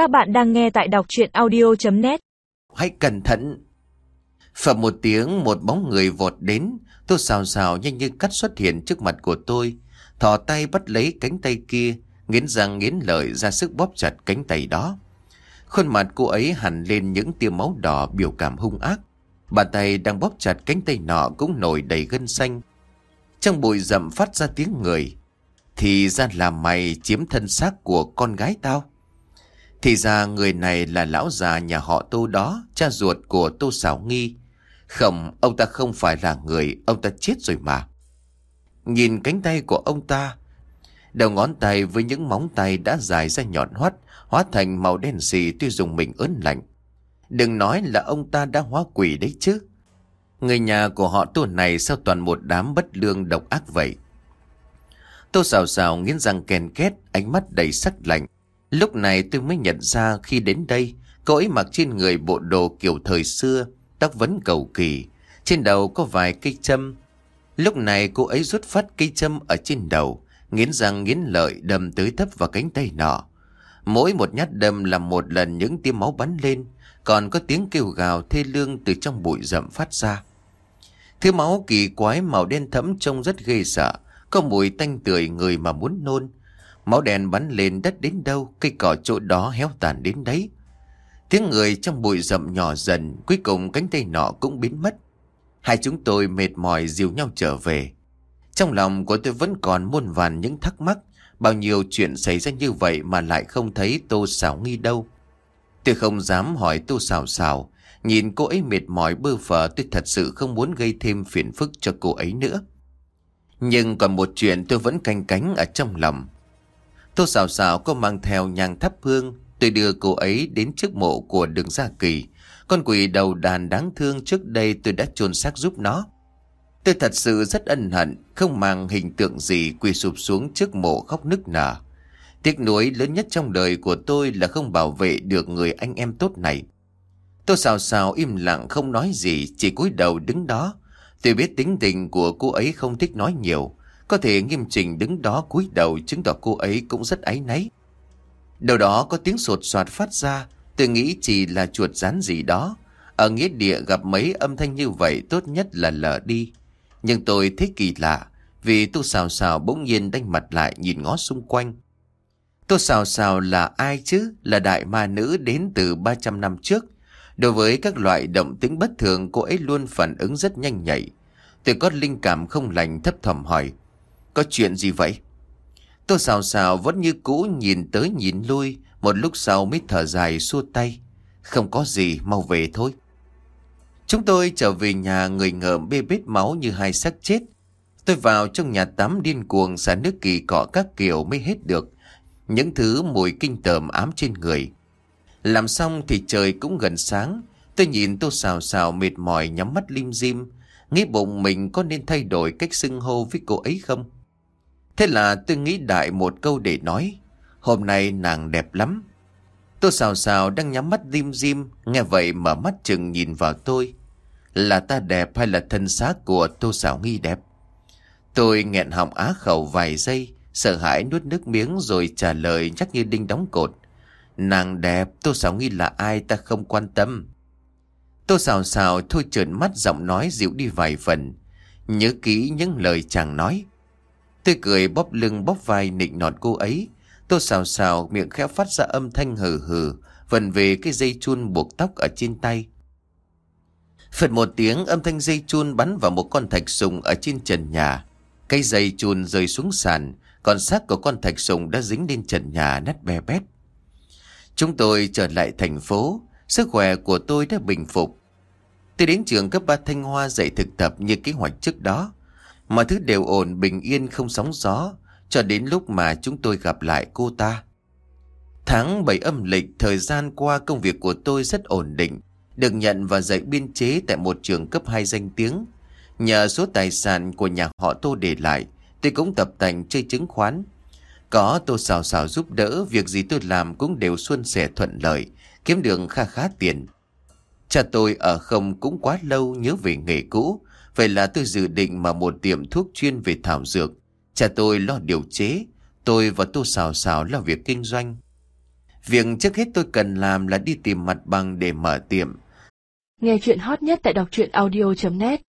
Các bạn đang nghe tại đọc chuyện audio.net Hãy cẩn thận. Phẩm một tiếng, một bóng người vọt đến. Tôi xào xào nhanh như cắt xuất hiện trước mặt của tôi. Thò tay bắt lấy cánh tay kia. Nghiến răng nghiến lợi ra sức bóp chặt cánh tay đó. Khuôn mặt cô ấy hẳn lên những tia máu đỏ biểu cảm hung ác. Bàn tay đang bóp chặt cánh tay nọ cũng nổi đầy gân xanh. Trong bụi rậm phát ra tiếng người. Thì ra là mày chiếm thân xác của con gái tao. Thì ra người này là lão già nhà họ Tô đó, cha ruột của Tô Sảo Nghi. Không, ông ta không phải là người, ông ta chết rồi mà. Nhìn cánh tay của ông ta, đầu ngón tay với những móng tay đã dài ra nhọn hoắt, hóa thành màu đen xì tuy dùng mình ớn lạnh. Đừng nói là ông ta đã hóa quỷ đấy chứ. Người nhà của họ Tô này sao toàn một đám bất lương độc ác vậy? Tô xào xào nghiến răng kèn két, ánh mắt đầy sắc lạnh. Lúc này tôi mới nhận ra khi đến đây, cô ấy mặc trên người bộ đồ kiểu thời xưa, tóc vấn cầu kỳ, trên đầu có vài cây châm. Lúc này cô ấy rút phát cây châm ở trên đầu, nghiến răng nghiến lợi đâm tới thấp vào cánh tay nọ. Mỗi một nhát đâm là một lần những tia máu bắn lên, còn có tiếng kêu gào thê lương từ trong bụi rậm phát ra. Thứ máu kỳ quái màu đen thẫm trông rất ghê sợ, có mùi tanh tưởi người mà muốn nôn. Máu đen bắn lên đất đến đâu, cây cỏ chỗ đó héo tàn đến đấy. Tiếng người trong bụi rậm nhỏ dần, cuối cùng cánh tay nọ cũng biến mất. Hai chúng tôi mệt mỏi dìu nhau trở về. Trong lòng của tôi vẫn còn muôn vàn những thắc mắc, bao nhiêu chuyện xảy ra như vậy mà lại không thấy Tô xảo nghi đâu. Tôi không dám hỏi Tô xảo xảo, nhìn cô ấy mệt mỏi bơ phờ tôi thật sự không muốn gây thêm phiền phức cho cô ấy nữa. Nhưng còn một chuyện tôi vẫn canh cánh ở trong lòng. Tô xào xào có mang theo nhang thắp hương. Tôi đưa cô ấy đến trước mộ của đường Gia Kỳ. Con quỷ đầu đàn đáng thương trước đây tôi đã chôn xác giúp nó. Tôi thật sự rất ân hận, không mang hình tượng gì quỳ sụp xuống trước mộ khóc nức nở. Tiếc nuối lớn nhất trong đời của tôi là không bảo vệ được người anh em tốt này. Tôi xào xào im lặng không nói gì, chỉ cúi đầu đứng đó. Tôi biết tính tình của cô ấy không thích nói nhiều. Có thể nghiêm trình đứng đó cúi đầu chứng tỏ cô ấy cũng rất áy náy. Đầu đó có tiếng sột soạt phát ra, tôi nghĩ chỉ là chuột rán gì đó. Ở nghĩa địa gặp mấy âm thanh như vậy tốt nhất là lờ đi. Nhưng tôi thấy kỳ lạ, vì tôi xào xào bỗng nhiên đánh mặt lại nhìn ngó xung quanh. tôi xào xào là ai chứ? Là đại ma nữ đến từ 300 năm trước. Đối với các loại động tính bất thường cô ấy luôn phản ứng rất nhanh nhạy. Tôi có linh cảm không lành thấp thỏm hỏi. Có chuyện gì vậy? Tôi xào xào vẫn như cũ nhìn tới nhìn lui, một lúc sau mới thở dài xua tay. Không có gì, mau về thôi. Chúng tôi trở về nhà người ngợm bê bết máu như hai xác chết. Tôi vào trong nhà tắm điên cuồng xả nước kỳ cọ các kiểu mới hết được. Những thứ mùi kinh tởm ám trên người. Làm xong thì trời cũng gần sáng. Tôi nhìn tô xào xào mệt mỏi nhắm mắt lim dim. Nghĩ bụng mình có nên thay đổi cách xưng hô với cô ấy không? Thế là tôi nghĩ đại một câu để nói. Hôm nay nàng đẹp lắm. tôi xào xào đang nhắm mắt dim dim. Nghe vậy mở mắt chừng nhìn vào tôi. Là ta đẹp hay là thân xác của tô xào nghi đẹp? Tôi nghẹn họng á khẩu vài giây. Sợ hãi nuốt nước miếng rồi trả lời chắc như đinh đóng cột. Nàng đẹp, tô xào nghi là ai ta không quan tâm. Tô xào xào thôi trợn mắt giọng nói dịu đi vài phần. Nhớ kỹ những lời chàng nói. Tôi cười bóp lưng bóp vai nịnh nọt cô ấy. Tô xào xào, miệng khẽ phát ra âm thanh hừ hừ. Vần về cái dây chun buộc tóc ở trên tay. Phật một tiếng, âm thanh dây chun bắn vào một con thạch sùng ở trên trần nhà. Cây dây chun rơi xuống sàn. Còn xác của con thạch sùng đã dính lên trần nhà nát bè bét. Chúng tôi trở lại thành phố. Sức khỏe của tôi đã bình phục. Tôi đến trường cấp 3 Thanh Hoa dạy thực tập như kế hoạch trước đó. Mọi thứ đều ổn, bình yên, không sóng gió, cho đến lúc mà chúng tôi gặp lại cô ta. Tháng 7 âm lịch, thời gian qua công việc của tôi rất ổn định, được nhận và dạy biên chế tại một trường cấp 2 danh tiếng. Nhờ số tài sản của nhà họ Tô để lại, tôi cũng tập tành chơi chứng khoán. Có Tô xào xào giúp đỡ, việc gì tôi làm cũng đều xuân sẻ thuận lợi, kiếm được kha khá tiền. Cha tôi ở không cũng quá lâu nhớ về nghề cũ, Vậy là tôi dự định mở một tiệm thuốc chuyên về thảo dược. Cha tôi lo điều chế, tôi và Tô Xào Xào lo việc kinh doanh. Việc trước hết tôi cần làm là đi tìm mặt bằng để mở tiệm. Nghe chuyện hot nhất tại đọc truyện audio.net